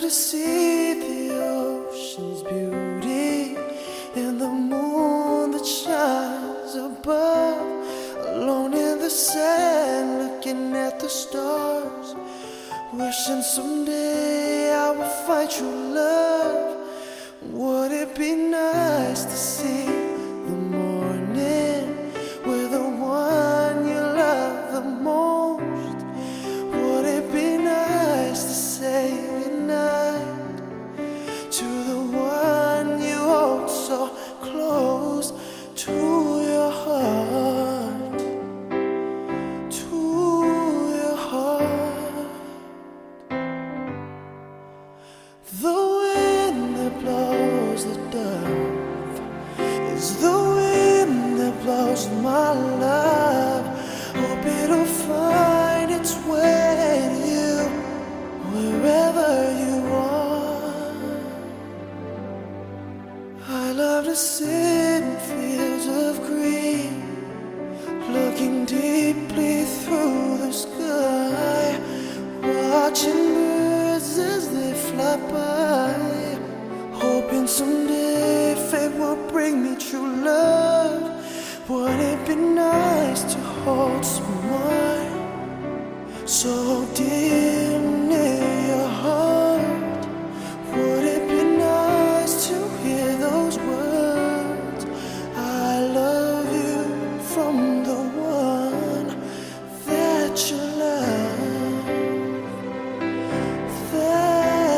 to see the ocean's beauty and the moon that shines above. Alone in the sand, looking at the stars, wishing someday I will find true love. Would it be nice to see by, hoping someday fate will bring me true love. Would it be nice to hold someone so dear?